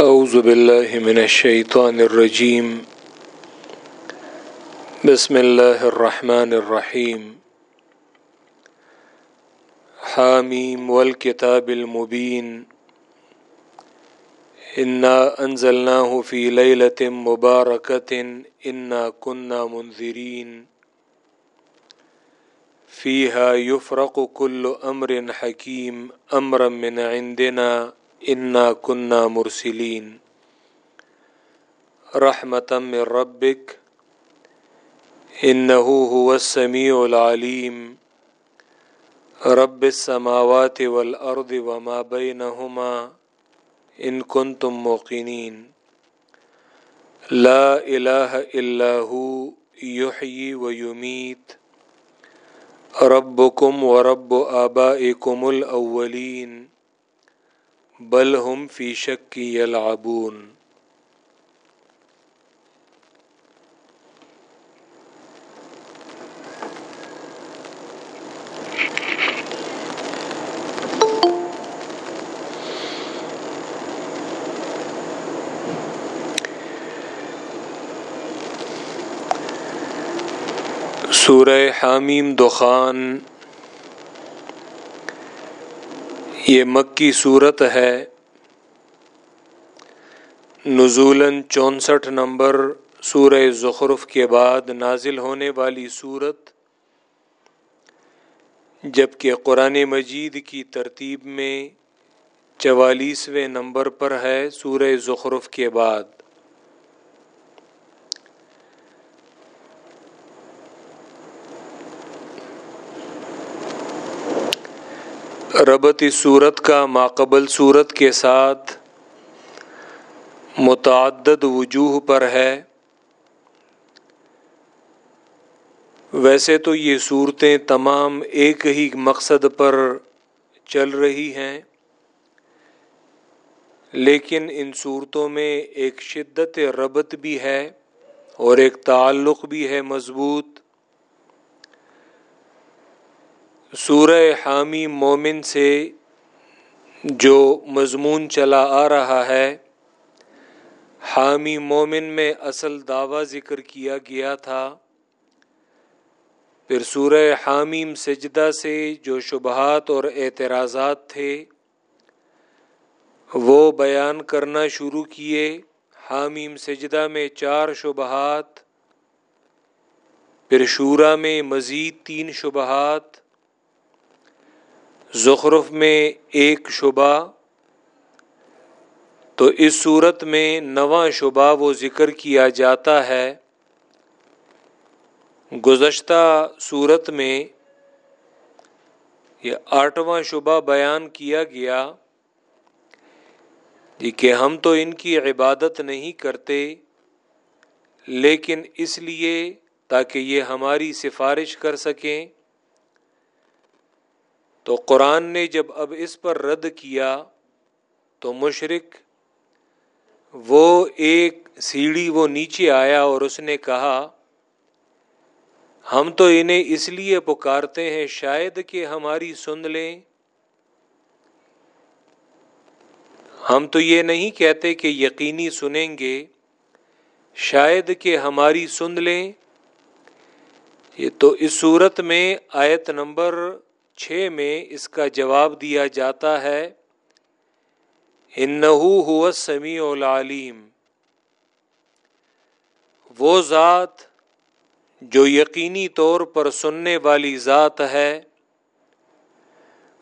أعوذ بالله من الشيطان الرجيم. بسم الله الرحمن الرحيم. حاميم والكتاب المبين. إنا أنزلناه في ليلة مباركة. إنا كنا منذرين. فيها يفرق كل أمر حكيم. أمرا من عندنا. انا كنا مرسلين. رحمة من انه هو السميع العليم. رب السماوات والارض وما بينهما ان كنتم موقنين. لا اله الا هو، يحيي ويميت. ربكم ورب آبائكم الاولين بل ہم فی شک یلعبون۔ سورہ حامیم دخان۔ یہ مکی صورت ہے۔ نزولاً چونسٹھ نمبر سورہ زخرف کے بعد نازل ہونے والی صورت، جبکہ قرآن مجید کی ترتیب میں چوالیسویں نمبر پر ہے سورہ زخرف کے بعد۔ ربط صورت کا ماقبل صورت کے ساتھ متعدد وجوہ پر ہے۔ ویسے تو یہ صورتیں تمام ایک ہی مقصد پر چل رہی ہیں، لیکن ان صورتوں میں ایک شدت ربط بھی ہے اور ایک تعلق بھی ہے مضبوط۔ سورہ حامی مومن سے جو مضمون چلا آ رہا ہے حامی مومن میں اصل دعویٰ ذکر کیا گیا تھا۔ پھر سورہ حامیم سجدہ سے جو شبہات اور اعتراضات تھے، وہ بیان کرنا شروع کیے۔ حامیم سجدہ میں چار شبہات، پھر شورا میں مزید تین شبہات زخرف میں ایک شبہ، تو اس صورت میں نواں شبہ وہ ذکر کیا جاتا ہے۔ گزشتہ صورت میں یہ آٹھواں شبہ بیان کیا گیا۔ جی کہ ہم تو ان کی عبادت نہیں کرتے، لیکن اس لیے تاکہ یہ ہماری سفارش کر سکیں۔ تو قرآن نے جب اب اس پر رد کیا تو مشرق وہ ایک سیڑھی وہ نیچے آیا اور اس نے کہا، ہم تو انہیں اس لیے پکارتے ہیں شاید کہ ہماری سن لیں۔ ہم تو یہ نہیں کہتے کہ یقینی سنیں گے، شاید کہ ہماری سن لیں۔ یہ تو اس صورت میں آیت نمبر چھ میں اس کا جواب دیا جاتا ہے، انہو ہوا سمیع العلیم۔ وہ ذات جو یقینی طور پر سننے والی ذات ہے،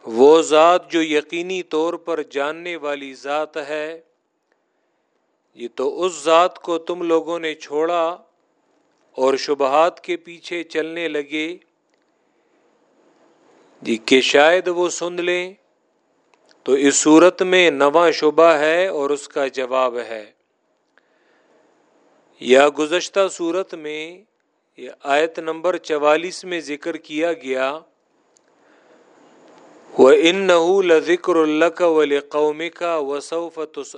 وہ ذات جو یقینی طور پر جاننے والی ذات ہے۔ یہ تو اس ذات کو تم لوگوں نے چھوڑا اور شبہات کے پیچھے چلنے لگے۔ جی کہ شاید وہ سن لیں۔ تو اس صورت میں نواں شبہ ہے اور اس کا جواب ہے۔ یا گزشتہ صورت میں یہ آیت نمبر چوالیس میں ذکر کیا گیا وہ ان نہ ذکر اللہ کا ولی کا وصوفۃ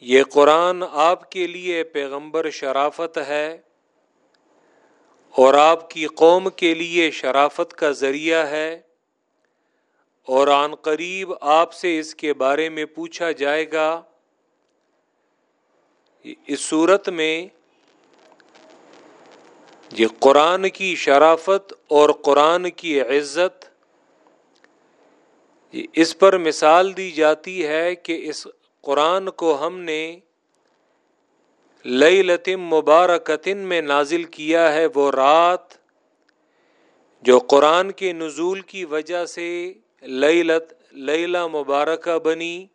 یہ قرآن آپ کے لیے پیغمبر شرافت ہے۔ اور آپ کی قوم کے لیے شرافت کا ذریعہ ہے۔ اور عن قریب آپ سے اس کے بارے میں پوچھا جائے گا۔ اس صورت میں یہ قرآن کی شرافت اور قرآن کی عزت اس پر مثال دی جاتی ہے کہ اس قرآن کو ہم نے لئی لطم مبارکتن میں نازل کیا ہے وہ رات جو قرآن کے نزول کی وجہ سے لئی لت لیلا مبارکہ بنی۔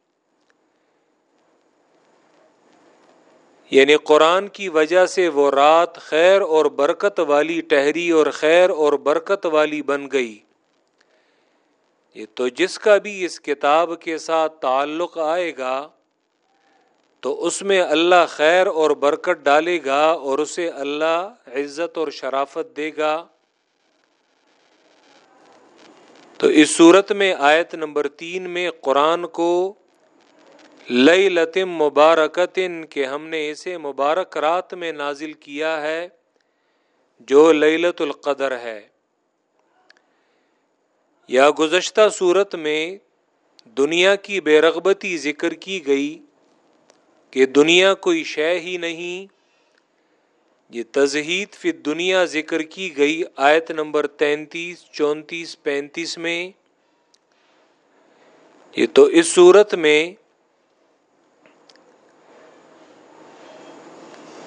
یعنی قرآن کی وجہ سے وہ رات خیر اور برکت والی ٹہری اور خیر اور برکت والی بن گئی۔ یہ تو جس کا بھی اس کتاب کے ساتھ تعلق آئے گا تو اس میں اللہ خیر اور برکت ڈالے گا اور اسے اللہ عزت اور شرافت دے گا۔ تو اس صورت میں آیت نمبر تین میں قرآن کو لئی لطم مبارکتن کہ ہم نے اسے مبارک رات میں نازل کیا ہے جو لت القدر ہے۔ یا گزشتہ صورت میں دنیا کی بے رغبتی ذکر کی گئی۔ کہ دنیا کوئی شے ہی نہیں۔ یہ تزہید فی دنیا ذکر کی گئی آیت نمبر تینتیس، چونتیس، پینتیس میں۔ یہ تو اس صورت میں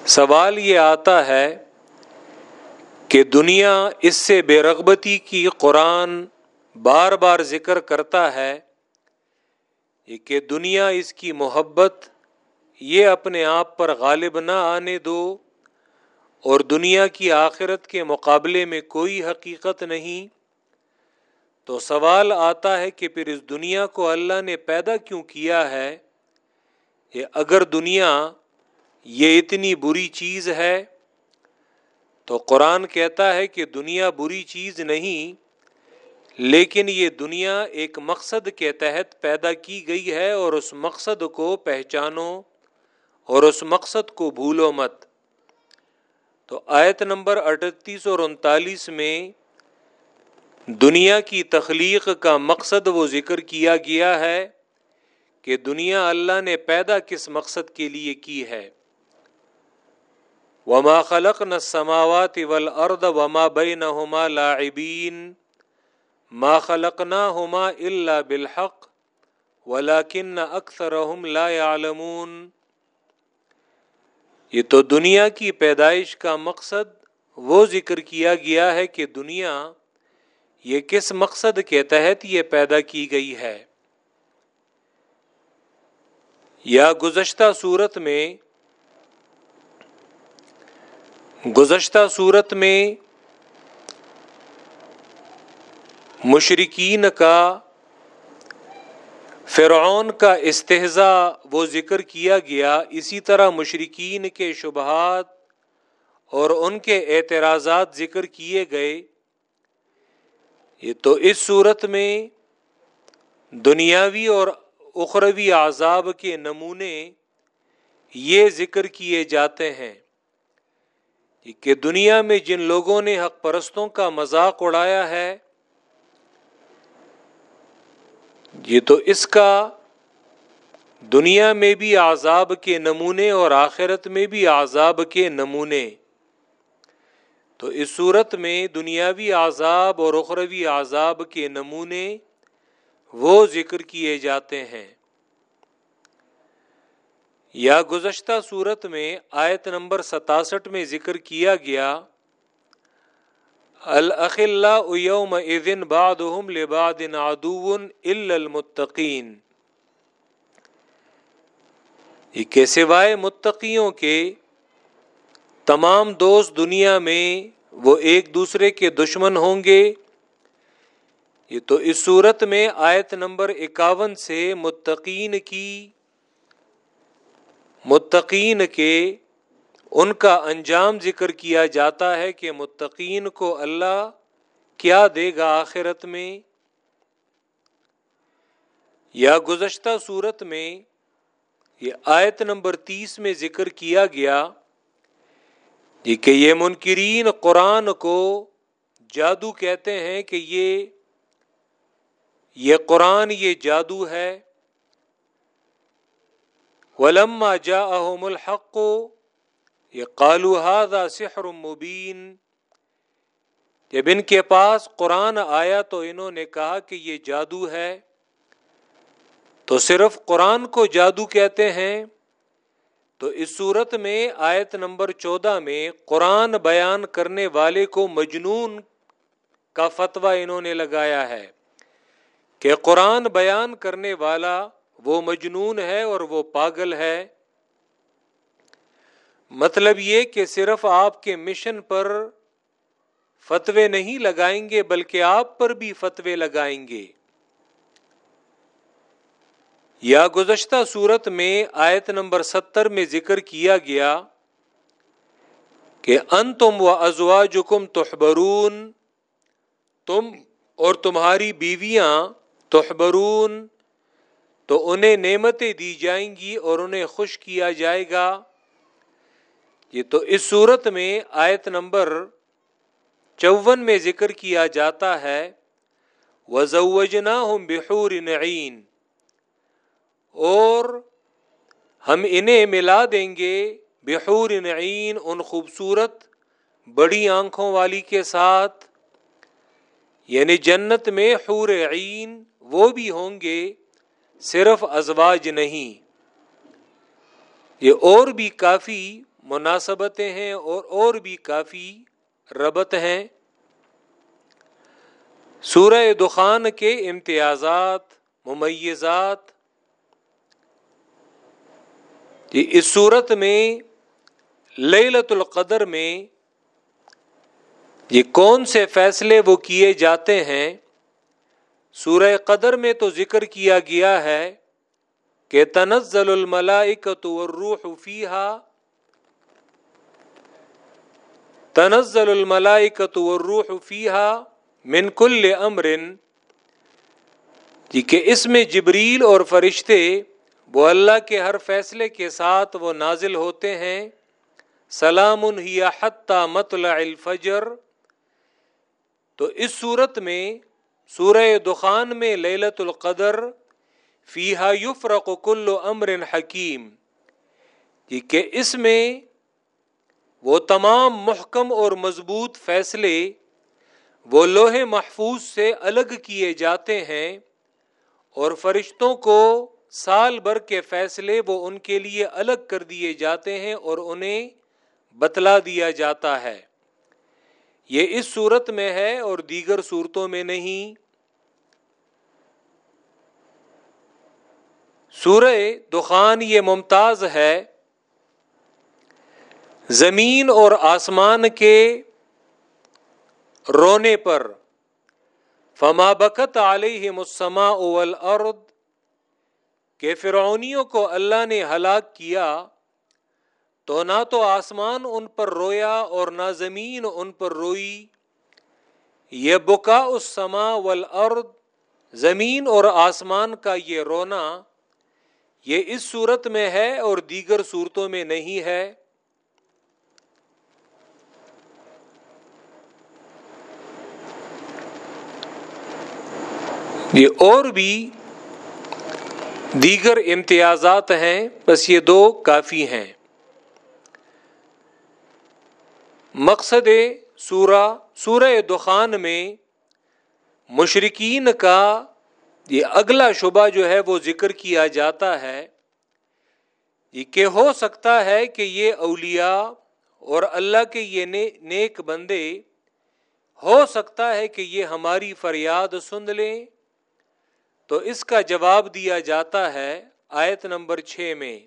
سوال یہ آتا ہے کہ دنیا اس سے بے رغبتی کی قرآن بار بار ذکر کرتا ہے کہ دنیا اس کی محبت یہ اپنے آپ پر غالب نہ آنے دو اور دنیا کی آخرت کے مقابلے میں کوئی حقیقت نہیں۔ تو سوال آتا ہے کہ پھر اس دنیا کو اللہ نے پیدا کیوں کیا ہے؟ کہ اگر دنیا یہ اتنی بری چیز ہے، تو قرآن کہتا ہے کہ دنیا بری چیز نہیں، لیکن یہ دنیا ایک مقصد کے تحت پیدا کی گئی ہے اور اس مقصد کو پہچانو۔ اور اس مقصد کو بھولو مت۔ تو آیت نمبر اٹھتیس اور انتالیس میں دنیا کی تخلیق کا مقصد وہ ذکر کیا گیا ہے کہ دنیا اللہ نے پیدا کس مقصد کے لیے کی ہے۔ وما خلق نہ سماوات ول ارد وما بے نہ ہوما لاعبین ما خلق نہ ہوما اللہ بالحق ولاکن اکثر لا عالمون یہ تو دنیا کی پیدائش کا مقصد وہ ذکر کیا گیا ہے کہ دنیا یہ کس مقصد کے تحت یہ پیدا کی گئی ہے۔ یا گزشتہ صورت میں، گزشتہ صورت میں مشرقین کا فرعون کا استحضا وہ ذکر کیا گیا اسی طرح مشرقین کے شبہات اور ان کے اعتراضات ذکر کیے گئے۔ یہ تو اس صورت میں دنیاوی اور اخروی عذاب کے نمونے یہ ذکر کیے جاتے ہیں کہ دنیا میں جن لوگوں نے حق پرستوں کا مذاق اڑایا ہے یہ تو اس کا دنیا میں بھی عذاب کے نمونے اور آخرت میں بھی عذاب کے نمونے۔ تو اس صورت میں دنیاوی عذاب اور اخروی عذاب کے نمونے وہ ذکر کیے جاتے ہیں۔ یا گزشتہ صورت میں آیت نمبر ستاسٹھ میں ذکر کیا گیا۔ یوم اذن بعضهم لبعض عدو الا المتقین کہ سوائے متقیوں کے تمام دوست دنیا میں وہ ایک دوسرے کے دشمن ہوں گے. یہ تو اس صورت میں آیت نمبر اکاون سے متقین کی، متقین کے ان کا انجام ذکر کیا جاتا ہے کہ متقین کو اللہ کیا دے گا آخرت میں؟ یا گزشتہ صورت میں یہ آیت نمبر تیس میں ذکر کیا گیا جی کہ یہ منکرین قرآن کو جادو کہتے ہیں کہ یہ یہ قرآن یہ جادو ہے۔ ولما جا احم الحق یہ قالو ہاضا سحر مبین۔ جب ان کے پاس قرآن آیا تو انہوں نے کہا کہ یہ جادو ہے۔ تو صرف قرآن کو جادو کہتے ہیں۔ تو اس صورت میں آیت نمبر چودہ میں قرآن بیان کرنے والے کو مجنون کا فتویٰ انہوں نے لگایا ہے کہ قرآن بیان کرنے والا وہ مجنون ہے اور وہ پاگل ہے۔ مطلب یہ کہ صرف آپ کے مشن پر فتوے نہیں لگائیں گے، بلکہ آپ پر بھی فتوے لگائیں گے۔ یا گزشتہ صورت میں آیت نمبر ستر میں ذکر کیا گیا کہ ان تم و ازوا تحبرون، تم اور تمہاری بیویاں تحبرون، تو انہیں نعمتیں دی جائیں گی اور انہیں خوش کیا جائے گا۔ یہ تو اس صورت میں آیت نمبر چون میں ذکر کیا جاتا ہے وزوجنا ہم بحور نعین اور ہم انہیں ملا دیں گے بحور نعین، ان خوبصورت بڑی آنکھوں والی کے ساتھ۔ یعنی جنت میں حور عین وہ بھی ہوں گے، صرف ازواج نہیں۔ یہ اور بھی کافی مناسبتیں ہیں اور اور بھی کافی ربط ہیں۔ سورہ دخان کے امتیازات، ممیزات۔ جی، اس صورت میں للت القدر میں یہ کون سے فیصلے وہ کیے جاتے ہیں؟ سورہ قدر میں تو ذکر کیا گیا ہے کہ تنزل الملائکت والروح فیہا تنزل الملائکت والروح فیہا من کل امر جی کہ اس میں جبریل اور فرشتے وہ اللہ کے ہر فیصلے کے ساتھ وہ نازل ہوتے ہیں۔ سلام حتی مطلع الفجر۔ تو اس صورت میں سورہ دخان میں لیلت القدر فیحا یفرق کل امر حکیم۔ جی کہ اس میں وہ تمام محکم اور مضبوط فیصلے وہ لوہے محفوظ سے الگ کیے جاتے ہیں اور فرشتوں کو سال بھر کے فیصلے وہ ان کے لیے الگ کر دیے جاتے ہیں اور انہیں بتلا دیا جاتا ہے۔ یہ اس صورت میں ہے اور دیگر صورتوں میں نہیں۔ سورہ دخان یہ ممتاز ہے۔ زمین اور آسمان کے رونے پر۔ فما بکت علیہ مسما اول ارد کہ فرعونیوں کو اللہ نے ہلاک کیا، تو نہ تو آسمان ان پر رویا اور نہ زمین ان پر روئی۔ یہ بکا اس سما ول ارد زمین اور آسمان کا یہ رونا۔ یہ اس صورت میں ہے اور دیگر صورتوں میں نہیں ہے۔ یہ اور بھی دیگر امتیازات ہیں، بس یہ دو کافی ہیں۔ مقصد سورہ سورہ دخان میں مشرقین کا یہ اگلا شبہ جو ہے وہ ذکر کیا جاتا ہے۔ یہ کہ ہو سکتا ہے کہ یہ اولیاء اور اللہ کے یہ نیک بندے ہو سکتا ہے کہ یہ ہماری فریاد سن لیں۔ تو اس کا جواب دیا جاتا ہے آیت نمبر چھ میں،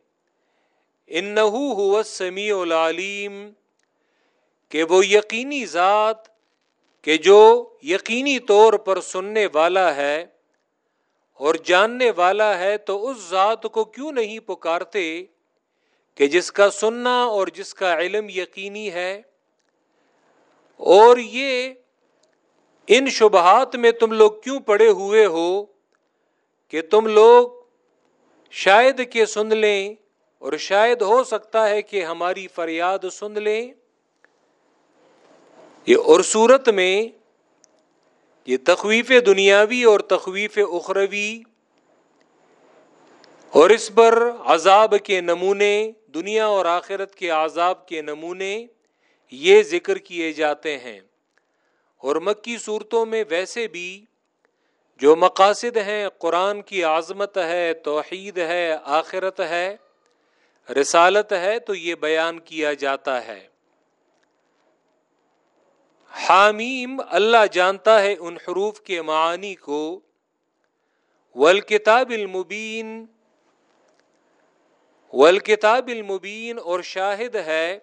انہو سمیع العلیم، کہ وہ یقینی ذات، کہ جو یقینی طور پر سننے والا ہے اور جاننے والا ہے تو اس ذات کو کیوں نہیں پکارتے کہ جس کا سننا اور جس کا علم یقینی ہے؟ اور یہ ان کہ تم لوگ شاید کہ سن لیں اور شاید ہو سکتا ہے کہ ہماری فریاد سن لیں۔ یہ اور صورت میں یہ تخویف دنیاوی اور تخویف اخروی اور اس پر عذاب کے نمونے، دنیا اور آخرت کے عذاب کے نمونے یہ ذکر کیے جاتے ہیں۔ اور مکی صورتوں میں ویسے بھی جو مقاصد ہیں قرآن کی عظمت ہے، توحید ہے، آخرت ہے، رسالت ہے، تو یہ بیان کیا جاتا ہے۔ حامیم، اللہ جانتا ہے ان حروف کے معانی کو۔ والکتاب المبین والکتاب المبین، اور شاہد ہے،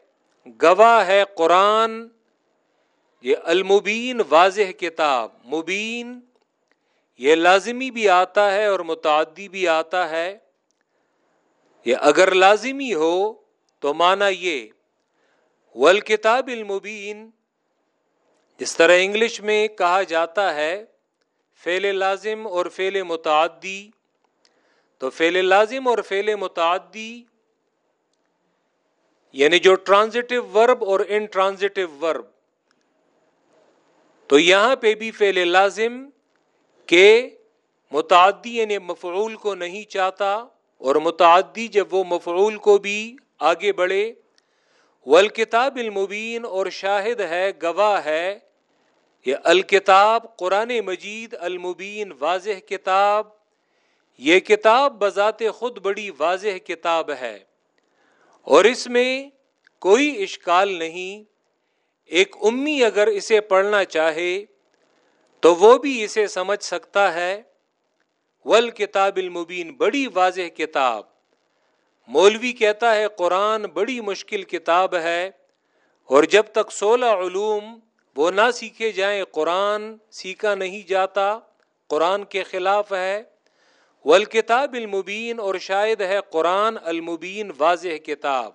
گواہ ہے قرآن، یہ المبین واضح کتاب، مبین۔ یہ لازمی بھی آتا ہے اور متعدی بھی آتا ہے۔ یہ اگر لازمی ہو تو مانا یہ، والکتاب المبین، جس طرح انگلش میں کہا جاتا ہے، فعل لازم اور فعل متعدی۔ تو فعل لازم اور فعل متعدی یعنی جو ٹرانزٹیو ورب اور ان ٹرانزٹیو ورب۔ تو یہاں پہ بھی فعل لازم کے متعدی یعنی مفعول کو نہیں چاہتا اور متعدی جب وہ مفعول کو بھی آگے بڑھے، والکتاب المبین اور شاہد ہے، گواہ ہے یہ الکتاب قرآن مجید المبین واضح کتاب، یہ کتاب بذات خود بڑی واضح کتاب ہے۔ اور اس میں کوئی اشکال نہیں، ایک امی اگر اسے پڑھنا چاہے تو وہ بھی اسے سمجھ سکتا ہے۔ ول کتاب المبین بڑی واضح کتاب۔ مولوی کہتا ہے، قرآن بڑی مشکل کتاب ہے۔ اور جب تک سولہ علوم وہ نہ سیکھے جائیں، قرآن سیکھا نہیں جاتا۔ قرآن کے خلاف ہے۔ والکتاب المبین اور شاید ہے قرآن المبین واضح کتاب۔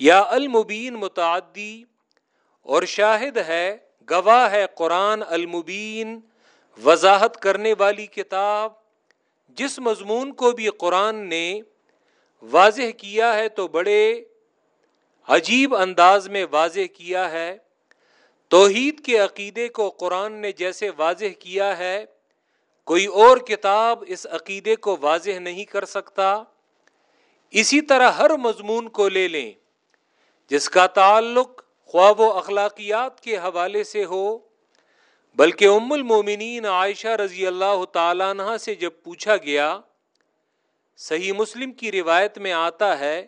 یا المبین متعدی، اور شاہد ہے گواہ ہے قرآن المبین، وضاحت کرنے والی کتاب۔ جس مضمون کو بھی قرآن نے واضح کیا ہے تو بڑے عجیب انداز میں واضح کیا ہے۔ توحید کے عقیدے کو قرآن نے جیسے واضح کیا ہے، کوئی اور کتاب اس عقیدے کو واضح نہیں کر سکتا۔ اسی طرح ہر مضمون کو لے لیں، جس کا تعلق خواب و اخلاقیات کے حوالے سے ہو، بلکہ ام المومنین عائشہ رضی اللہ تعالیٰ عنہ سے جب پوچھا گیا، صحیح مسلم کی روایت میں آتا ہے،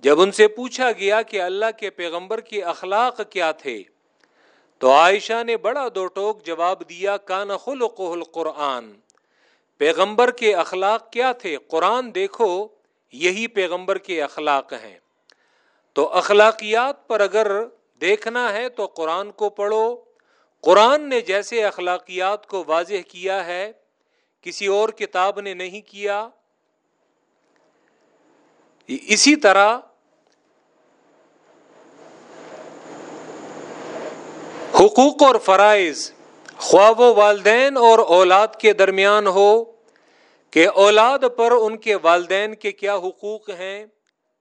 جب ان سے پوچھا گیا کہ اللہ کے پیغمبر کے اخلاق کیا تھے، تو عائشہ نے بڑا دو ٹوک جواب دیا کان خلق القرآن۔ پیغمبر کے اخلاق کیا تھے؟ قرآن دیکھو، یہی پیغمبر کے اخلاق ہیں۔ تو اخلاقیات پر اگر دیکھنا ہے تو قرآن کو پڑھو۔ قرآن نے جیسے اخلاقیات کو واضح کیا ہے، کسی اور کتاب نے نہیں کیا۔ اسی طرح حقوق اور فرائض خواب و والدین اور اولاد کے درمیان ہو، کہ اولاد پر ان کے والدین کے کیا حقوق ہیں۔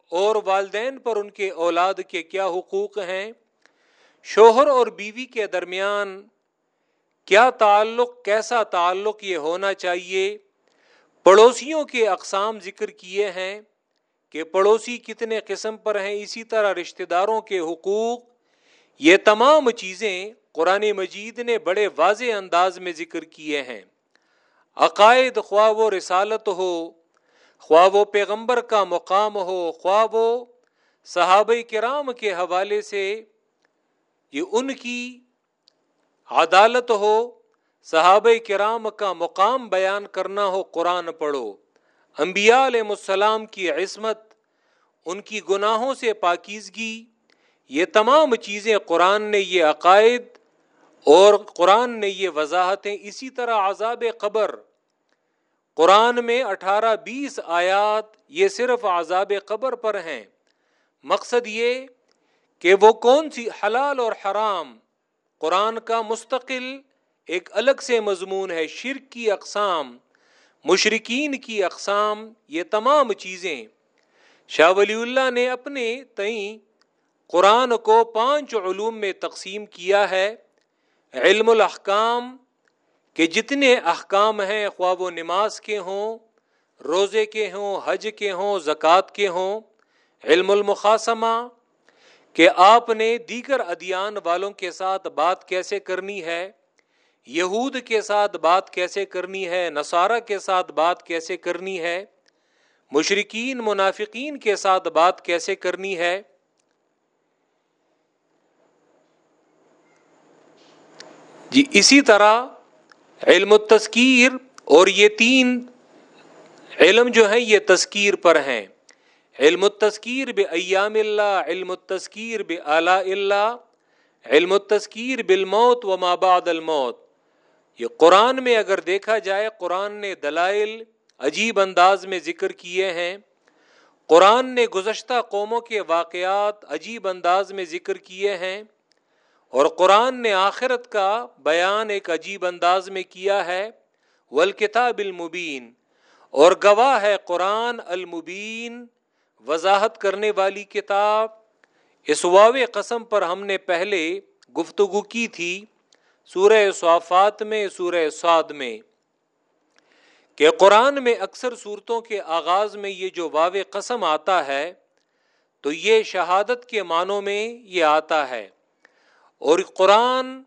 اور والدین پر ان کے اولاد کے کیا حقوق ہیں؟ شوہر اور بیوی کے درمیان کیا تعلق، کیسا تعلق یہ ہونا چاہیے؟ پڑوسیوں کے اقسام ذکر کیے ہیں کہ پڑوسی کتنے قسم پر ہیں، اسی طرح رشتہ داروں کے حقوق، یہ تمام چیزیں قرآن مجید نے بڑے واضح انداز میں ذکر کیے ہیں۔ عقائد خواہ و رسالت ہو خواہ و پیغمبر کا مقام ہو، خواہ و صحابہ کرام کے حوالے سے یہ ان کی عدالت ہو، صحابہ کرام کا مقام بیان کرنا ہو، قرآن پڑھو۔ انبیاء علیہ السلام کی عصمت، ان کی گناہوں سے پاکیزگی، یہ تمام چیزیں قرآن نے یہ عقائد اور قرآن نے یہ وضاحتیں اسی طرح عذاب قبر قرآن میں اٹھارہ بیس آیات یہ صرف عذاب قبر پر ہیں۔ مقصد یہ کہ وہ کون سی حلال اور حرام، قرآن کا مستقل ایک الگ سے مضمون ہے، شرک کی اقسام مشرقین کی اقسام، یہ تمام چیزیں۔ شاہ ولی اللہ نے اپنے تئیں قرآن کو پانچ علوم میں تقسیم کیا ہے۔ علم الاحکام کہ جتنے احکام ہیں خواب و نماز کے ہوں، روزے کے ہوں، حج کے ہوں، زکوٰۃ کے ہوں، علم المقاسمہ کہ آپ نے دیگر ادیان والوں کے ساتھ بات کیسے کرنی ہے، یہود کے ساتھ بات کیسے کرنی ہے، نصارہ کے ساتھ بات کیسے کرنی ہے مشرقین منافقین کے ساتھ بات کیسے کرنی ہے جی اسی طرح علم التذکیر اور یہ تین علم جو ہیں یہ تذکیر پر ہیں۔ علم التذکیر بے ایام اللہ، علم التذکیر بے اعلی اللہ، علم التذکیر بالموت و بعد الموت۔ یہ قرآن میں اگر دیکھا جائے، قرآن نے دلائل عجیب انداز میں ذکر کیے ہیں۔ قرآن نے گزشتہ قوموں کے واقعات عجیب انداز میں ذکر کیے ہیں۔ اور قرآن نے آخرت کا بیان ایک عجیب انداز میں کیا ہے والکتاب المبین اور گواہ ہے قرآن المبین، وضاحت کرنے والی کتاب۔ اس واو قسم پر ہم نے پہلے گفتگو کی تھی سورہ صوافات میں، سورہ سعد میں، کہ قرآن میں اکثر صورتوں کے آغاز میں یہ جو واو قسم آتا ہے، تو یہ شہادت کے معنوں میں یہ آتا ہے۔ اور قرآن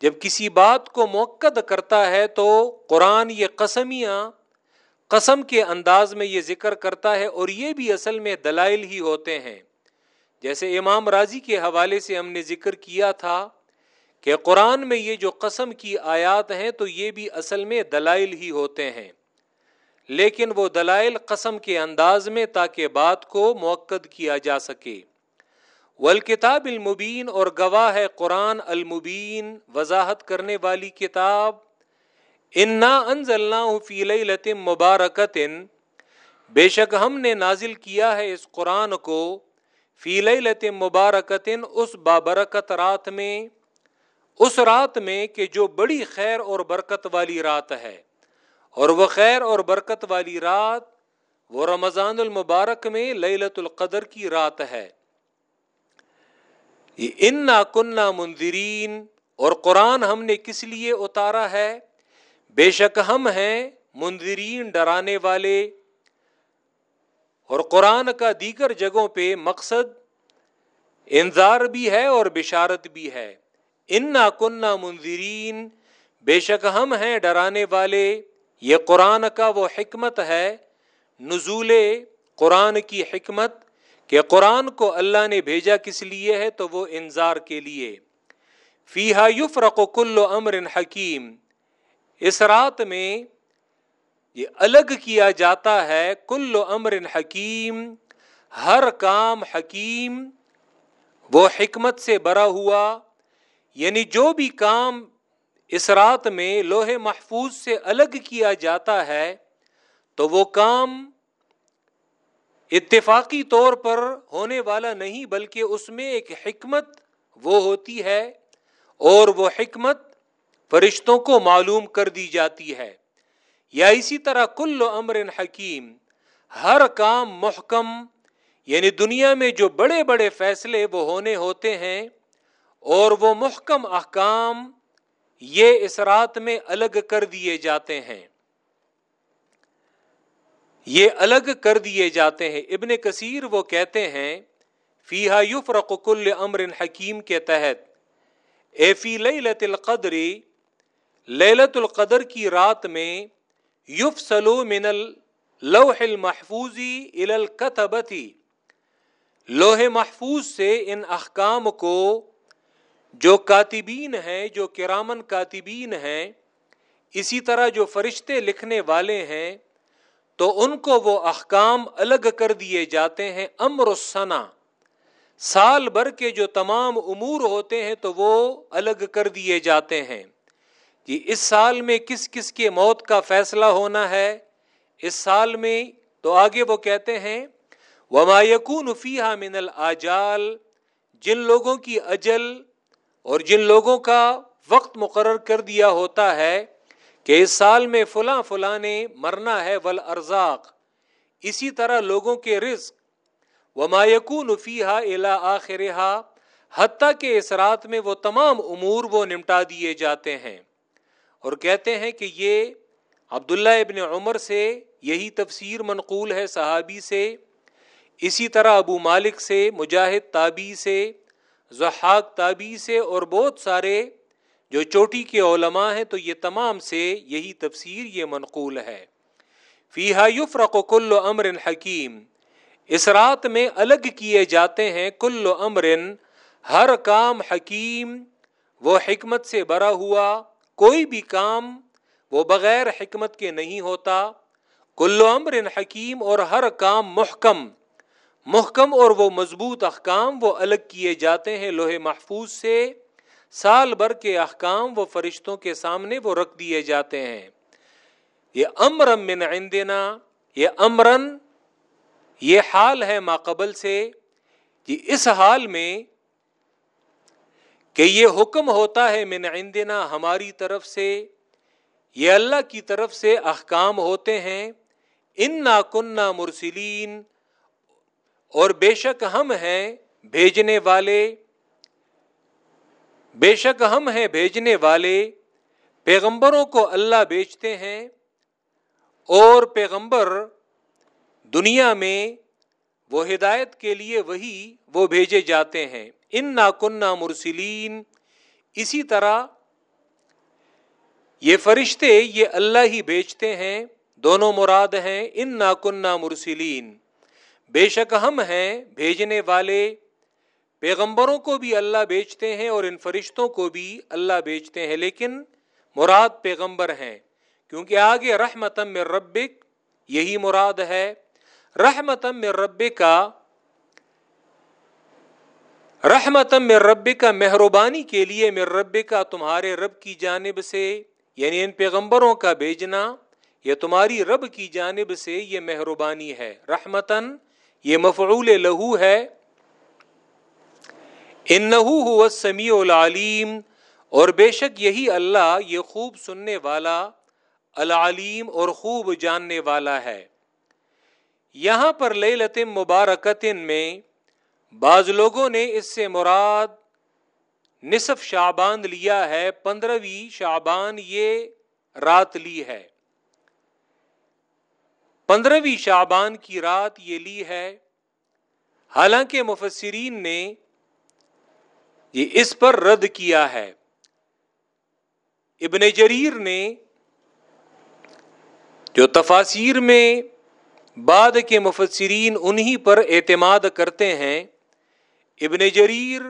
جب کسی بات کو موقع کرتا ہے تو قرآن یہ قسمیاں قسم کے انداز میں یہ ذکر کرتا ہے اور یہ بھی اصل میں دلائل ہی ہوتے ہیں۔ جیسے امام راضی کے حوالے سے ہم نے ذکر کیا تھا کہ قرآن میں یہ جو قسم کی آیات ہیں تو یہ بھی اصل میں دلائل ہی ہوتے ہیں۔ لیکن وہ دلائل قسم کے انداز میں تاکہ بات کو موقع کیا جا سکے۔ والکتاب المبین اور گواہ ہے قرآن المبین، وضاحت کرنے والی کتاب۔ انا انزلناہ فی لیلت مبارکت بے شک ہم نے نازل کیا ہے اس قرآن کو فی لیلت مبارکت اس بابرکت رات میں۔ اس رات میں کہ جو بڑی خیر اور برکت والی رات ہے۔ اور وہ خیر اور برکت والی رات وہ رمضان المبارک میں لیلت القدر کی رات ہے۔ انا کنہ منظرین اور قرآن ہم نے کس لیے اتارا ہے؟ بے شک ہم ہیں منظرین ڈرانے والے۔ اور قرآن کا دیگر جگہوں پہ مقصد انذار بھی ہے اور بشارت بھی ہے۔ انا کنہ منظرین بے شک ہم ہیں ڈرانے والے۔ یہ قرآن کا وہ حکمت ہے، نزول قرآن کی حکمت۔ کہ قرآن کو اللہ نے بھیجا کس لیے ہے تو وہ انذار کے لیے۔ فیحا یفرق کل امر حکیم۔ اس رات میں یہ الگ کیا جاتا ہے کل امر حکیم۔ ہر کام حکیم، وہ حکمت سے برا ہوا۔ یعنی جو بھی کام اس رات میں لوہے محفوظ سے الگ کیا جاتا ہے تو وہ کام اتفاقی طور پر ہونے والا نہیں بلکہ اس میں ایک حکمت وہ ہوتی ہے اور وہ حکمت فرشتوں کو معلوم کر دی جاتی ہے۔ یا اسی طرح کل امر حکیم، ہر کام محکم یعنی دنیا میں جو بڑے بڑے فیصلے وہ ہونے ہوتے ہیں اور وہ محکم احکام، یہ اس رات میں الگ کر دیے جاتے ہیں۔ یہ الگ کر دیے جاتے ہیں۔ ابن کثیر وہ کہتے ہیں فیحا یوف کل امر حکیم کے تحت۔ اے فی لت القدری للت القدر کی رات میں یوف سلو من اللوح المحفوظی الکتبتی لوہ محفوظ سے ان احکام کو جو کاتبین ہیں، جو کرامن کاتبین ہیں، اسی طرح جو فرشتے لکھنے والے ہیں تو ان کو وہ احکام الگ کر دیے جاتے ہیں امر السنا سال بھر کے جو تمام امور ہوتے ہیں تو وہ الگ کر دیے جاتے ہیں۔ کہ اس سال میں کس کس کے موت کا فیصلہ ہونا ہے، اس سال میں تو آگے وہ کہتے ہیں، وما یقون فیحہ من الجال جن لوگوں کی اجل اور جن لوگوں کا وقت مقرر کر دیا ہوتا ہے کہ اس سال میں فلاں فلاں نے مرنا ہے ول ارزاق اسی طرح لوگوں کے رزق۔ و مایکون فیحا الا آخرا حتیٰ کہ اس رات میں وہ تمام امور وہ نمٹا دیے جاتے ہیں۔ اور کہتے ہیں کہ یہ عبداللہ ابن عمر سے یہی تفسیر منقول ہے صحابی سے۔ اسی طرح ابو مالک سے، مجاہد تابی سے زحاق تابی سے اور بہت سارے جو چوٹی کے علماء ہیں تو یہ تمام سے یہی تفسیر یہ منقول ہے۔ فیحا یفرق کل امر حکیم۔ اس رات میں الگ کیے جاتے ہیں کل امر۔ ہر کام حکیم۔ وہ حکمت سے بڑا ہوا۔ کوئی بھی کام وہ بغیر حکمت کے نہیں ہوتا۔ کل امر حکیم اور ہر کام محکم۔ محکم اور وہ مضبوط احکام وہ الگ کیے جاتے ہیں لوہے محفوظ سے۔ سال بھر کے احکام وہ فرشتوں کے سامنے وہ رکھ دیے جاتے ہیں۔ یہ امرم من عندنا، یہ امرن، یہ حال ہے ماقبل سے۔ کہ اس حال میں کہ یہ حکم ہوتا ہے من عندنا ہماری طرف سے، یہ اللہ کی طرف سے احکام ہوتے ہیں۔ ان نا کنہ مرسلین۔ اور بے شک ہم ہیں بھیجنے والے۔ بے شک ہم ہیں بھیجنے والے، پیغمبروں کو اللہ بیچتے ہیں اور پیغمبر دنیا میں وہ ہدایت کے لیے وہی وہ بھیجے جاتے ہیں۔ ان نا مرسلین۔ اسی طرح یہ فرشتے یہ اللہ ہی بیچتے ہیں۔ دونوں مراد ہیں۔ ان نا مرسلین۔ بے شک ہم ہیں بھیجنے والے۔ پیغمبروں کو بھی اللہ بیچتے ہیں اور ان فرشتوں کو بھی اللہ بیچتے ہیں، لیکن مراد پیغمبر ہیں۔ کیونکہ آگے رحمتم میں ربک یہی مراد ہے۔ رحمتم میں رب کا رحمتم میں رب کا مہربانی کے لیے میں رب کا تمہارے رب کی جانب سے یعنی ان پیغمبروں کا بھیجنا یہ تمہاری رب کی جانب سے یہ مہربانی ہے۔ رحمتن یہ مفعول لہو ہے۔ انہو سمیع العلیم، اور بے شک یہی اللہ یہ خوب سننے والا، العلیم اور خوب جاننے والا ہے۔ یہاں پر لت مبارکتن میں بعض لوگوں نے اس سے مراد نصف شعبان لیا ہے پندرہویں شعبان یہ رات لی ہے۔ پندرہویں شعبان کی رات یہ لی ہے۔ حالانکہ مفسرین نے یہ اس پر رد کیا ہے۔ ابن جریر نے جو تفاصیر میں بعد کے مفسرین انہی پر اعتماد کرتے ہیں، ابن جریر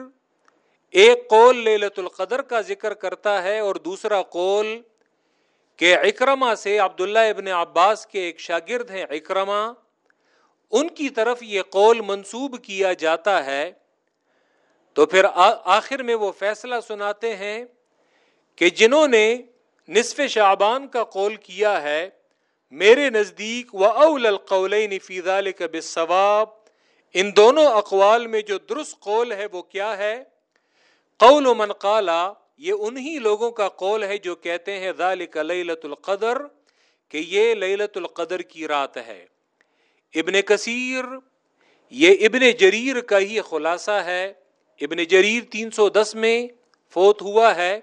ایک قول لیلت القدر کا ذکر کرتا ہے اور دوسرا قول کہ اکرما سے عبداللہ ابن عباس کے ایک شاگرد ہیں اکرما ان کی طرف یہ قول منسوب کیا جاتا ہے۔ تو پھر آخر میں وہ فیصلہ سناتے ہیں کہ جنہوں نے نصف شعبان کا قول کیا ہے، میرے نزدیک و اول القولین فی ذلک ان دونوں اقوال میں جو درست قول ہے وہ کیا ہے؟ قول و من قالا یہ انہی لوگوں کا قول ہے جو کہتے ہیں ذالک لیلت القدر، کہ یہ لیلت القدر کی رات ہے۔ ابن کثیر، یہ ابن جریر کا ہی خلاصہ ہے۔ ابن جریر تین سو دس میں فوت ہوا ہے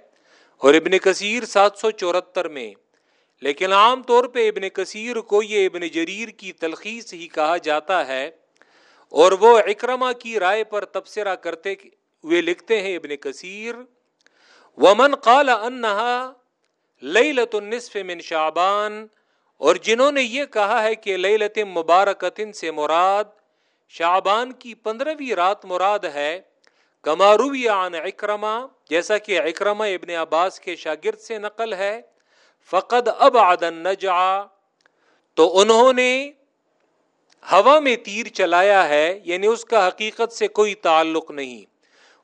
اور ابن کثیر سات سو چورہتر میں۔ لیکن عام طور پہ ابن کثیر کو یہ ابن جریر کی تلخیص ہی کہا جاتا ہے اور وہ اکرما کی رائے پر تبصرہ کرتے ہوئے لکھتے ہیں ابن کثیر، ومن قال انہا لیلت النصف من شعبان۔ اور جنہوں نے یہ کہا ہے کہ لیلت مبارکتن سے مراد شعبان کی پندرہویں رات مراد ہے۔ کماروی عن اکرما جیسا کہ اکرما ابن عباس کے شاگرد سے نقل ہے، فقد اب آدن نجا تو انہوں نے ہوا میں تیر چلایا ہے یعنی اس کا حقیقت سے کوئی تعلق نہیں۔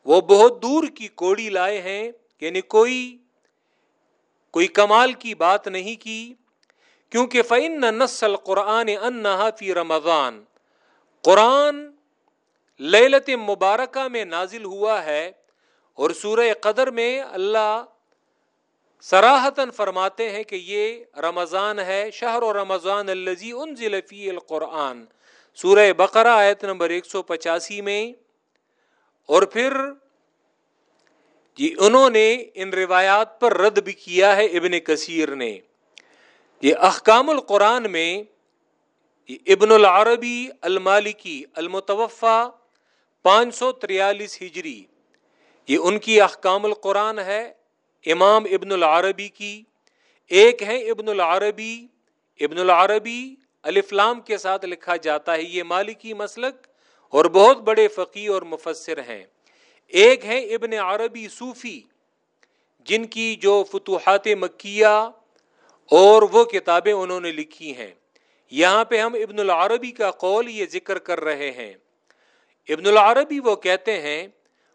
وہ بہت دور کی کوڑی لائے ہیں یعنی کوئی کوئی کمال کی بات نہیں کی، کیونکہ فعن نسل قرآن ان فی رمضان۔ قرآن للت مبارکہ میں نازل ہوا ہے اور سورہ قدر میں اللہ سراہتن فرماتے ہیں کہ یہ رمضان ہے، شہر و رمضان الزی ان ضلفی القرآن۔ سورہ بقرہ آیت نمبر ایک سو پچاسی میں۔ اور پھر جی انہوں نے ان روایات پر رد بھی کیا ہے ابن کثیر نے۔ یہ احکام القرآن میں ابن العربی المالکی المتوفا پانچ سو تریالیس ہجری، یہ ان کی احکام القرآن ہے، امام ابن العربی کی۔ ایک ہے ابن العربی ابن العربی الفلام کے ساتھ لکھا جاتا ہے، یہ مالکی مسلک اور بہت بڑے فقی اور مفسر ہیں۔ ایک ہے ابن عربی صوفی، جن کی جو فتوحات مکیہ اور وہ کتابیں انہوں نے لکھی ہیں۔ یہاں پہ ہم ابن العربی کا قول یہ ذکر کر رہے ہیں۔ ابن العربی وہ کہتے ہیں،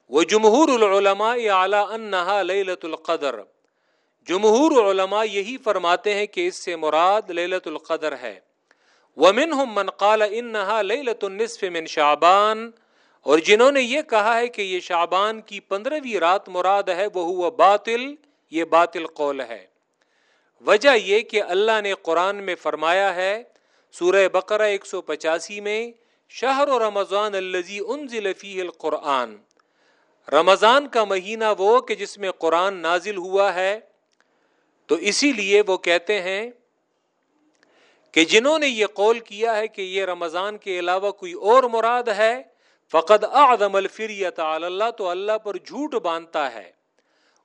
وہ جمہور العلماء اعلی انہا لیلت القدر. جمہور علماء یہی فرماتے ہیں کہ اس سے مراد لیلت القدر ہے۔ ومنہم من قال انہا لیلت النصف من شعبان، اور جنہوں نے یہ کہا ہے کہ یہ شعبان کی پندرہویں رات مراد ہے، وہ ہوا باطل، یہ باطل قول ہے۔ وجہ یہ کہ اللہ نے قرآن میں فرمایا ہے، سورہ بقرہ ایک سو پچاسی میں شہر و رمضان الزی انزل فیہ القرآن۔ رمضان کا مہینہ وہ کہ جس میں قرآن نازل ہوا ہے۔ تو اسی لیے وہ کہتے ہیں کہ جنہوں نے یہ قول کیا ہے کہ یہ رمضان کے علاوہ کوئی اور مراد ہے، فقد اعظم الفریت اللہ، تو اللہ پر جھوٹ باندھتا ہے۔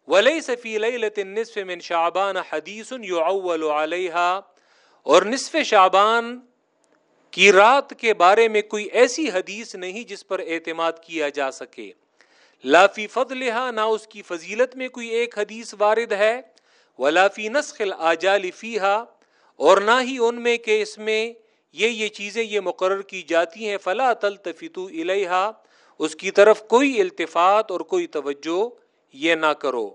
ولی صفی نصف من شعبان حدیث یعول علیہ اور نصف شعبان کی رات کے بارے میں کوئی ایسی حدیث نہیں جس پر اعتماد کیا جا سکے۔ لافی فضلہ نہ اس کی فضیلت میں کوئی ایک حدیث وارد ہے۔ ولافی نسخل آجال فیحا اور نہ ہی ان میں کہ اس میں یہ یہ چیزیں یہ مقرر کی جاتی ہیں۔ فلا تلتفتو الیہا، اس کی طرف کوئی التفات اور کوئی توجہ یہ نہ کرو۔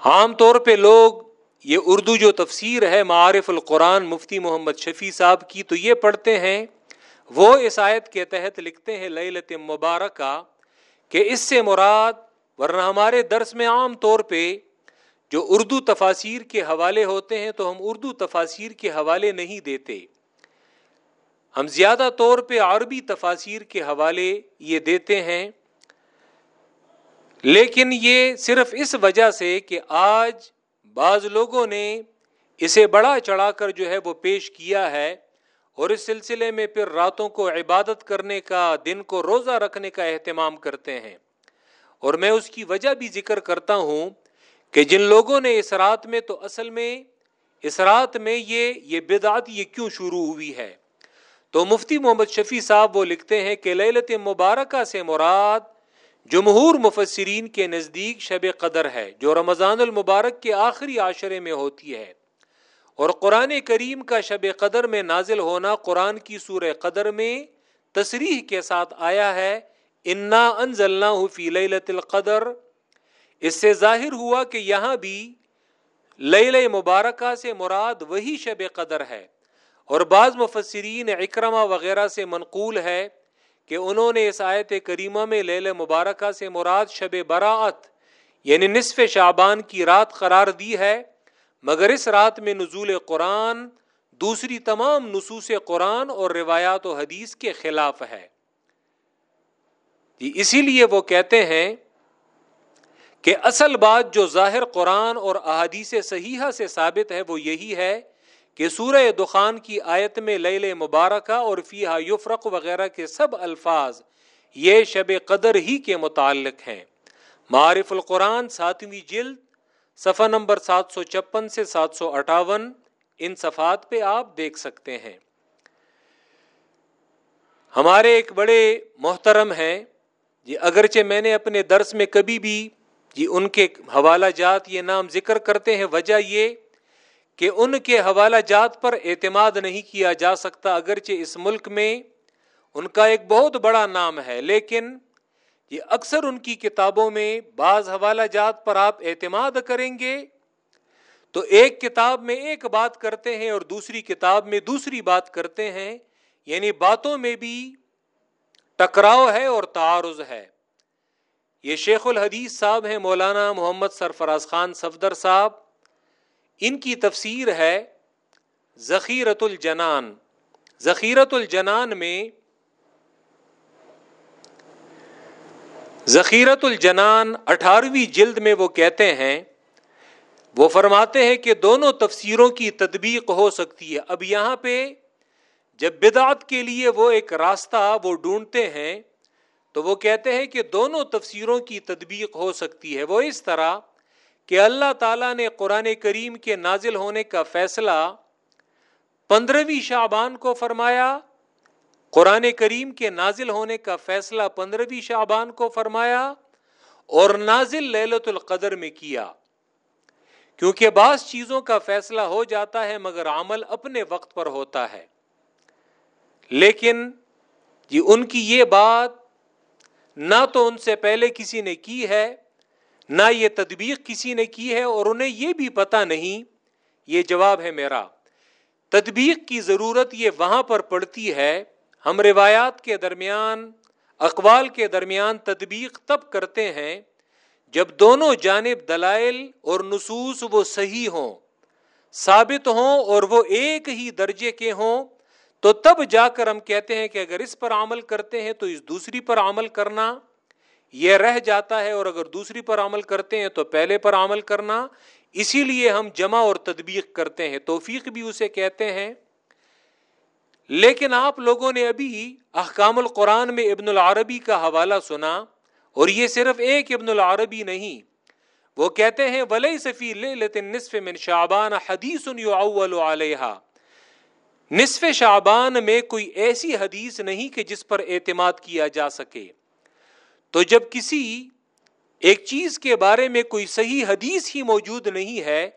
عام طور پہ لوگ یہ اردو جو تفسیر ہے معارف القرآن مفتی محمد شفیع صاحب کی، تو یہ پڑھتے ہیں، وہ اس آیت کے تحت لکھتے ہیں لیلت مبارکہ، کہ اس سے مراد، ورنہ ہمارے درس میں عام طور پہ جو اردو تفاسیر کے حوالے ہوتے ہیں، تو ہم اردو تفاسیر کے حوالے نہیں دیتے۔ ہم زیادہ طور پہ عربی تفاسیر کے حوالے یہ دیتے ہیں۔ لیکن یہ صرف اس وجہ سے کہ آج بعض لوگوں نے اسے بڑا چڑھا کر جو ہے وہ پیش کیا ہے اور اس سلسلے میں پھر راتوں کو عبادت کرنے کا، دن کو روزہ رکھنے کا اہتمام کرتے ہیں۔ اور میں اس کی وجہ بھی ذکر کرتا ہوں کہ جن لوگوں نے اس رات میں تو اصل میں، اس رات میں یہ یہ بدعت یہ کیوں شروع ہوئی ہے؟ تو مفتی محمد شفیع صاحب وہ لکھتے ہیں کہ للت مبارکہ سے مراد جمہور مفسرین کے نزدیک شب قدر ہے، جو رمضان المبارک کے آخری عاشرے میں ہوتی ہے۔ اور قرآن کریم کا شب قدر میں نازل ہونا قرآن کی سور قدر میں تصریح کے ساتھ آیا ہے۔ انا فی لیلت القدر۔ اس سے ظاہر ہوا کہ یہاں بھی لیل مبارکہ سے مراد وہی شب قدر ہے۔ اور بعض مفسرین اکرما وغیرہ سے منقول ہے۔ کہ انہوں نے اس آیت کریمہ میں لیل مبارکہ سے مراد شب براعت یعنی نصف شعبان کی رات قرار دی ہے، مگر اس رات میں نزول قرآن، دوسری تمام نصوص قرآن اور روایات و حدیث کے خلاف ہے۔ جی اسی لیے وہ کہتے ہیں کہ اصل بات جو ظاہر قرآن اور احادیث صحیحہ سے ثابت ہے وہ یہی ہے کہ سورہ دخان کی آیت میں لیل مبارکہ اور فیحا یفرق وغیرہ کے سب الفاظ یہ شب قدر ہی کے متعلق ہیں۔ معارف القرآن ساتویں جلد، صفحہ نمبر سات سو چپن سے سات سو اٹھاون، ان صفات پہ آپ دیکھ سکتے ہیں۔ ہمارے ایک بڑے محترم ہیں جی اگرچہ میں نے اپنے درس میں کبھی بھی جی ان کے حوالہ جات یہ نام ذکر کرتے ہیں، وجہ یہ کہ ان کے حوالہ جات پر اعتماد نہیں کیا جا سکتا، اگرچہ اس ملک میں ان کا ایک بہت بڑا نام ہے، لیکن یہ اکثر ان کی کتابوں میں بعض حوالہ جات پر آپ اعتماد کریں گے تو ایک کتاب میں ایک بات کرتے ہیں اور دوسری کتاب میں دوسری بات کرتے ہیں یعنی باتوں میں بھی ٹکراؤ ہے اور تعارض ہے۔ یہ شیخ الحدیث صاحب ہیں، مولانا محمد سرفراز خان صفدر صاحب۔ ان کی تفسیر ہے ذخیرت الجنان۔ ذخیرت الجنان میں ذخیرت الجنان اٹھارہویں جلد میں وہ کہتے ہیں، وہ فرماتے ہیں کہ دونوں تفسیروں کی تدبیق ہو سکتی ہے۔ اب یہاں پہ جب بدعت کے لیے وہ ایک راستہ وہ ڈھونڈتے ہیں تو وہ کہتے ہیں کہ دونوں تفسیروں کی تدبیق ہو سکتی ہے۔ وہ اس طرح کہ اللہ تعالیٰ نے قرآن کریم کے نازل ہونے کا فیصلہ پندرہویں شعبان کو فرمایا، قرآن کریم کے نازل ہونے کا فیصلہ پندرہویں شعبان کو فرمایا اور نازل للت القدر میں کیا۔ کیونکہ بعض چیزوں کا فیصلہ ہو جاتا ہے مگر عمل اپنے وقت پر ہوتا ہے۔ لیکن جی ان کی یہ بات نہ تو ان سے پہلے کسی نے کی ہے نہ یہ تدبیق کسی نے کی ہے اور انہیں یہ بھی پتا نہیں، یہ جواب ہے میرا۔ تدبیق کی ضرورت یہ وہاں پر پڑتی ہے، ہم روایات کے درمیان، اقوال کے درمیان تدبیق تب کرتے ہیں جب دونوں جانب دلائل اور نصوص وہ صحیح ہوں، ثابت ہوں اور وہ ایک ہی درجے کے ہوں۔ تو تب جا کر ہم کہتے ہیں کہ اگر اس پر عمل کرتے ہیں تو اس دوسری پر عمل کرنا۔ یہ رہ جاتا ہے اور اگر دوسری پر عمل کرتے ہیں تو پہلے پر عمل کرنا، اسی لیے ہم جمع اور تدبیق کرتے ہیں، توفیق بھی اسے کہتے ہیں۔ لیکن آپ لوگوں نے ابھی احکام القرآن میں ابن العربی کا حوالہ سنا اور یہ صرف ایک ابن العربی نہیں، وہ کہتے ہیں ولی صفی نصف من شعبان حدیث علیہ نصف شعبان میں کوئی ایسی حدیث نہیں کہ جس پر اعتماد کیا جا سکے۔ تو جب کسی ایک چیز کے بارے میں کوئی صحیح حدیث ہی موجود نہیں ہے،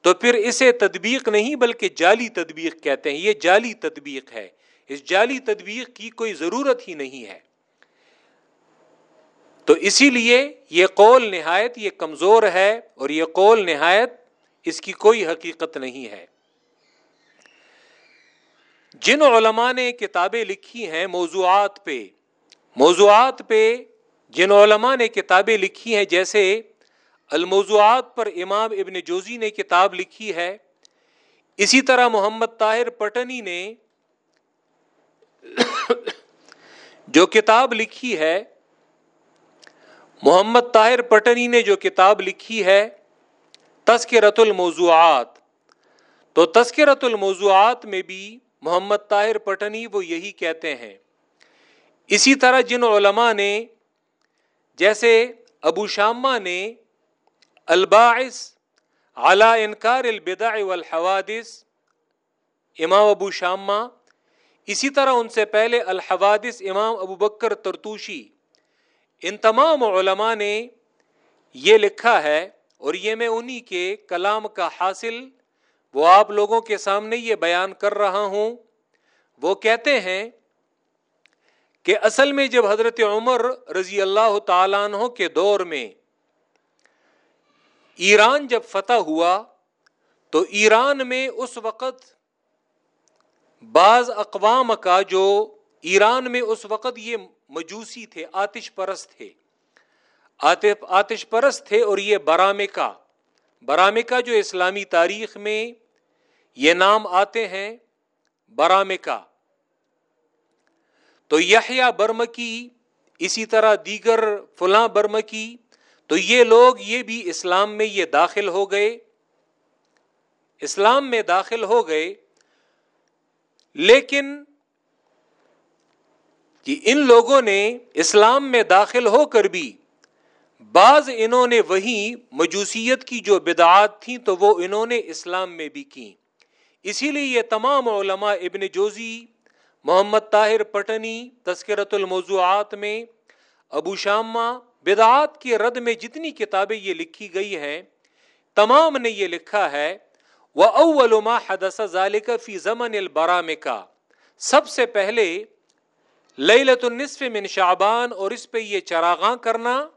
تو پھر اسے تدبیق نہیں بلکہ جعلی تدبیق کہتے ہیں۔ یہ جعلی تدبیق ہے۔ اس جعلی تدبیق کی کوئی ضرورت ہی نہیں ہے۔ تو اسی لیے یہ قول نہایت یہ کمزور ہے اور یہ قول نہایت اس کی کوئی حقیقت نہیں ہے۔ جن علماء نے کتابیں لکھی ہیں موضوعات پہ موضوعات پہ جن علماء نے کتابیں لکھی ہیں، جیسے الموضوعات پر امام ابن جوزی نے کتاب لکھی ہے۔ اسی طرح محمد طاہر پٹنی نے جو کتاب لکھی ہے، محمد طاہر پٹنی نے جو کتاب لکھی ہے تذکرت الموضوعات۔ تو تذکرت الموضوعات میں بھی محمد طاہر پٹنی وہ یہی کہتے ہیں۔ اسی طرح جن علماء نے جیسے ابو شامہ نے الباعث اعلی انکار البدع والحوادث، امام ابو شامہ، اسی طرح ان سے پہلے الحوادث امام ابو بکر ترتوشی، ان تمام علماء نے یہ لکھا ہے اور یہ میں انہی کے کلام کا حاصل وہ آپ لوگوں کے سامنے یہ بیان کر رہا ہوں۔ وہ کہتے ہیں کہ اصل میں جب حضرت عمر رضی اللہ تعالیٰ عنہ کے دور میں ایران جب فتح ہوا، تو ایران میں اس وقت بعض اقوام کا جو ایران میں اس وقت یہ مجوسی تھے، آتش پرست تھے۔ آتش پرست تھے اور یہ برامکا برامکا جو اسلامی تاریخ میں یہ نام آتے ہیں برامکا تو یحیا برمکی، اسی طرح دیگر فلاں برمکی، تو یہ لوگ، یہ بھی اسلام میں یہ داخل ہو گئے۔ اسلام میں داخل ہو گئے۔ لیکن کہ ان لوگوں نے اسلام میں داخل ہو کر بھی بعض انہوں نے وہی مجوسیت کی جو بدعات تھیں، تو وہ انہوں نے اسلام میں بھی کی اسی لیے یہ تمام علماء ابن جوزی محمد طاہر پٹنی تذکرت الموضوعات میں ابو شامہ بدعات کے رد میں جتنی کتابیں یہ لکھی گئی ہیں، تمام نے یہ لکھا ہے وہ اولما حدث ذالک فی زمن البرام کا سب سے پہلے للت النصف من شعبان اور اس پہ یہ چراغاں کرنا۔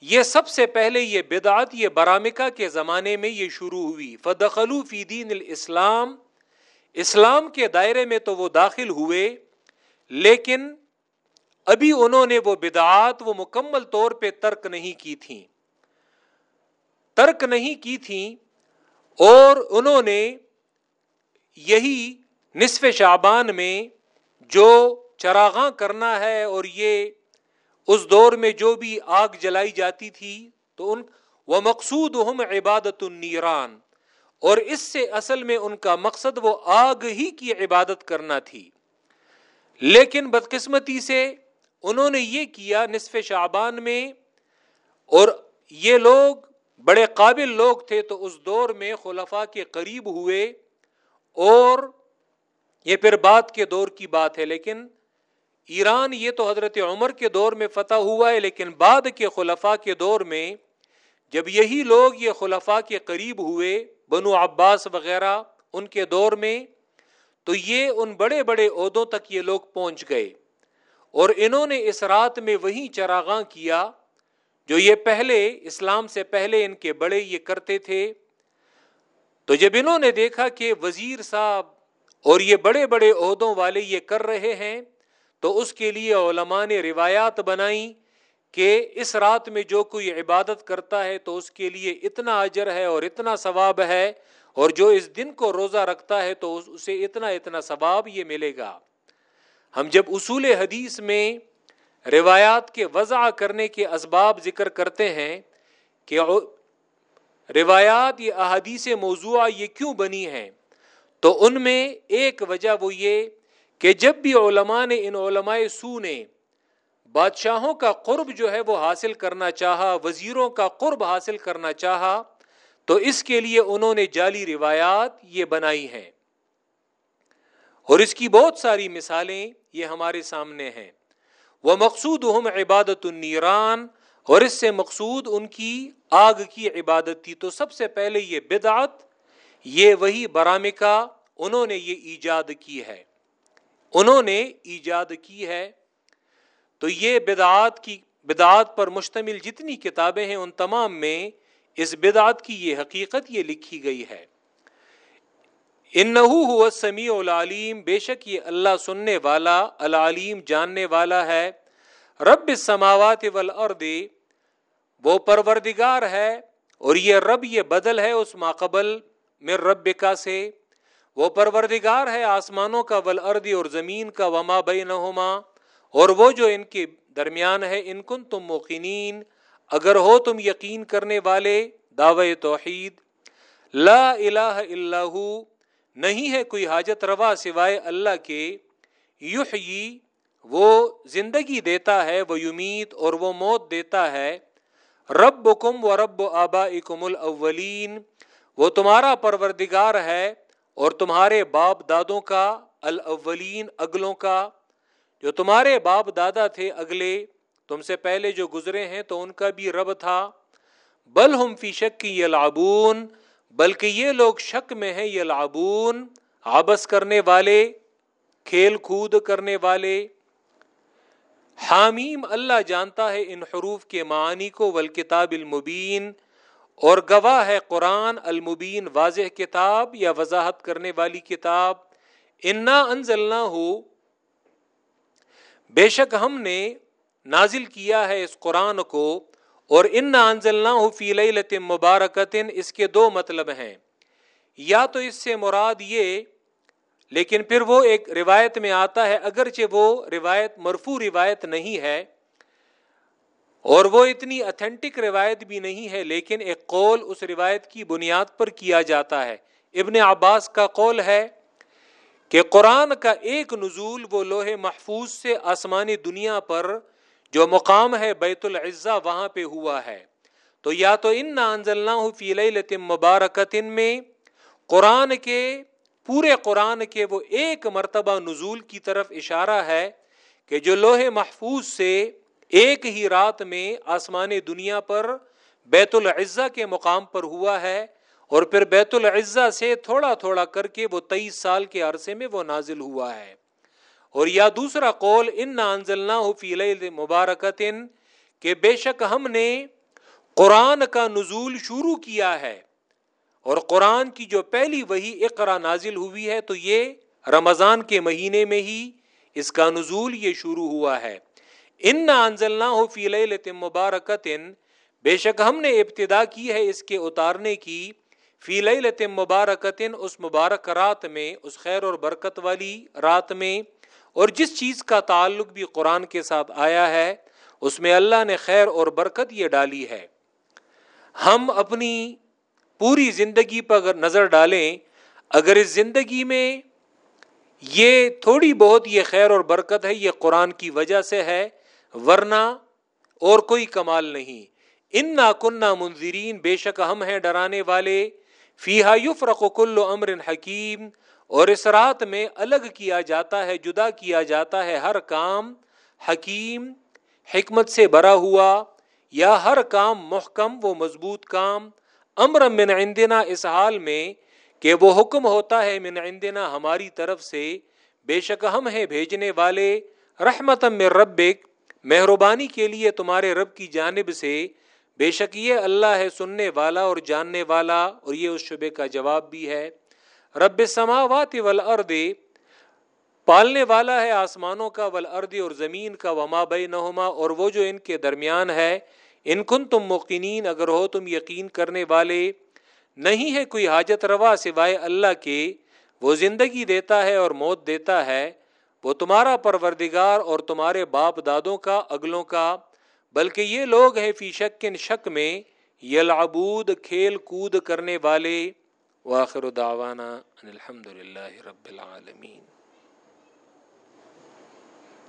یہ سب سے پہلے یہ بدعت، یہ برامکا کے زمانے میں یہ شروع ہوئی۔ فدخلو فی دین الاسلام اسلام کے دائرے میں تو وہ داخل ہوئے، لیکن ابھی انہوں نے وہ بدعات وہ مکمل طور پہ ترک نہیں کی تھیں۔ ترک نہیں کی تھیں اور انہوں نے یہی نصف شعبان میں جو چراغاں کرنا ہے اور یہ اس دور میں جو بھی آگ جلائی جاتی تھی تو ان وہ مقصود ہم عبادت النیران اور اس سے اصل میں ان کا مقصد وہ آگ ہی کی عبادت کرنا تھی۔ لیکن بدقسمتی سے انہوں نے یہ کیا نصف شعبان میں، اور یہ لوگ بڑے قابل لوگ تھے تو اس دور میں خلفاء کے قریب ہوئے۔ اور یہ پھر بعد کے دور کی بات ہے، لیکن ایران یہ تو حضرت عمر کے دور میں فتح ہوا ہے، لیکن بعد کے خلفاء کے دور میں جب یہی لوگ یہ خلفاء کے قریب ہوئے بنو عباس وغیرہ ان کے دور میں، تو یہ ان بڑے بڑے عہدوں تک یہ لوگ پہنچ گئے۔ اور انہوں نے اس رات میں وہی چراغاں کیا جو یہ پہلے، اسلام سے پہلے ان کے بڑے یہ کرتے تھے۔ تو جب انہوں نے دیکھا کہ وزیر صاحب اور یہ بڑے بڑے عہدوں والے یہ کر رہے ہیں، تو اس کے لیے علماء نے روایات بنائی کہ اس رات میں جو کوئی عبادت کرتا ہے تو اس کے لیے اتنا اجر ہے اور اتنا ثواب ہے، اور جو اس دن کو روزہ رکھتا ہے تو اسے اتنا اتنا ثواب یہ ملے گا۔ ہم جب اصول حدیث میں روایات کے وضع کرنے کے اسباب ذکر کرتے ہیں کہ روایات یہ احادیث موضوع یہ کیوں بنی ہیں، تو ان میں ایک وجہ وہ یہ کہ جب بھی علماء نے ان علماء سو نے بادشاہوں کا قرب جو ہے وہ حاصل کرنا چاہا، وزیروں کا قرب حاصل کرنا چاہا، تو اس کے لیے انہوں نے جعلی روایات یہ بنائی ہیں۔ اور اس کی بہت ساری مثالیں یہ ہمارے سامنے ہیں۔ وہ مقصود ہم عبادت النیران اور اس سے مقصود ان کی آگ کی عبادت تھی۔ تو سب سے پہلے یہ بدعت، یہ وہی برامکا انہوں نے یہ ایجاد کی ہے۔ انہوں نے ایجاد کی ہے۔ تو یہ بدعات کی بدعات پر مشتمل جتنی کتابیں ہیں ان تمام میں اس بدعت کی یہ حقیقت یہ لکھی گئی ہے۔ انہو سمیع العلیم، بے شک یہ اللہ سننے والا، العلیم جاننے والا ہے۔ رب السماوات والارض، وہ پروردگار ہے اور یہ رب یہ بدل ہے اس ماقبل میں رب کا سے۔ وہ پروردگار ہے آسمانوں کا، والارض اور زمین کا، وما بینہما۔ اور وہ جو ان کے درمیان ہے، ان کن تم موقنین، اگر ہو تم یقین کرنے والے، دعوی توحید، لا الہ الا ہو، نہیں ہے کوئی حاجت روا سوائے اللہ کے، یحیی، وہ زندگی دیتا ہے، وہ یمیت اور وہ موت دیتا ہے رب کم و رب آبا اکم الاولین، وہ تمہارا پروردگار ہے اور تمہارے باپ دادوں کا، الاولین، اگلوں کا جو تمہارے باپ دادا تھے اگلے، تم سے پہلے جو گزرے ہیں تو ان کا بھی رب تھا۔ بل ہم فی شک کی یلعبون، بلکہ یہ لوگ شک میں ہیں یہ لابون آبس کرنے والے، کھیل کود کرنے والے۔ حامیم اللہ جانتا ہے ان حروف کے معنی کو، والکتاب المبین۔ اور گواہ ہے قرآن المبین واضح کتاب یا وضاحت کرنے والی کتاب۔ انا انزلنا ہو بے شک ہم نے نازل کیا ہے اس قرآن کو اور ان انزلنا فی لیلت مبارکتن اس کے دو مطلب ہیں۔ یا تو اس سے مراد یہ، لیکن پھر وہ ایک روایت میں آتا ہے، اگرچہ وہ روایت مرفو روایت نہیں ہے، اور وہ اتنی اتھینٹک روایت بھی نہیں ہے، لیکن ایک قول اس روایت کی بنیاد پر کیا جاتا ہے۔ ابن عباس کا قول ہے کہ قرآن کا ایک نزول وہ لوہے محفوظ سے آسمانی دنیا پر جو مقام ہے بیت العزہ وہاں پہ ہوا ہے۔ تو یا تو ان فی مبارکت میں قرآن کے، پورے قرآن کے وہ ایک مرتبہ نزول کی طرف اشارہ ہے کہ جو لوہے محفوظ سے ایک ہی رات میں آسمان دنیا پر بیت العزہ کے مقام پر ہوا ہے اور پھر بیت العزہ سے تھوڑا تھوڑا کر کے وہ تیئیس سال کے عرصے میں وہ نازل ہوا ہے۔ اور یا دوسرا قول ان فی مبارکت کہ بے شک ہم نے قرآن کا نزول شروع کیا ہے۔ اور قرآن کی جو پہلی وہی اقرا نازل ہوئی ہے، تو یہ رمضان کے مہینے میں ہی اس کا نزول یہ شروع ہوا ہے۔ ان نہ فی مبارکت بے شک ہم نے ابتدا کی ہے اس کے اتارنے کی۔ فی لیلت مبارکت اس مبارک رات میں، اس خیر اور برکت والی رات میں، اور جس چیز کا تعلق بھی قرآن کے ساتھ آیا ہے، اس میں اللہ نے خیر اور برکت یہ ڈالی ہے۔ ہم اپنی پوری زندگی پر اگر نظر ڈالیں، اگر اس زندگی میں یہ تھوڑی بہت یہ خیر اور برکت ہے، یہ قرآن کی وجہ سے ہے، ورنہ اور کوئی کمال نہیں۔ ان نا کنہ منظرین بے شک ہم ہیں ڈرانے والے۔ فیحا یفرق کل امر حکیم، اور اس رات میں الگ کیا جاتا ہے، جدا کیا جاتا ہے ہر کام حکیم، حکمت سے بھرا ہوا، یا ہر کام محکم و مضبوط کام۔ امر من عندنا اس حال میں کہ وہ حکم ہوتا ہے من عندنا ہماری طرف سے۔ بے شک ہم ہیں بھیجنے والے۔ رحمت من ربک، مہربانی کے لیے تمہارے رب کی جانب سے۔ بے شک یہ اللہ ہے سننے والا اور جاننے والا، اور یہ اس شبے کا جواب بھی ہے۔ رب سماوات والارض، پالنے والا ہے آسمانوں کا، والارض اور زمین کا، وما بینہما، اور وہ جو ان کے درمیان ہے۔ ان کن تم مقینین اگر ہو تم یقین کرنے والے، نہیں ہے کوئی حاجت روا سوائے اللہ کے۔ وہ زندگی دیتا ہے اور موت دیتا ہے۔ وہ تمہارا پروردگار اور تمہارے باپ دادوں کا، اگلوں کا۔ بلکہ یہ لوگ ہیں فی شک شک میں یلعبود کھیل کود کرنے والے۔ واخر دعوانا الحمد للہ رب العالمین۔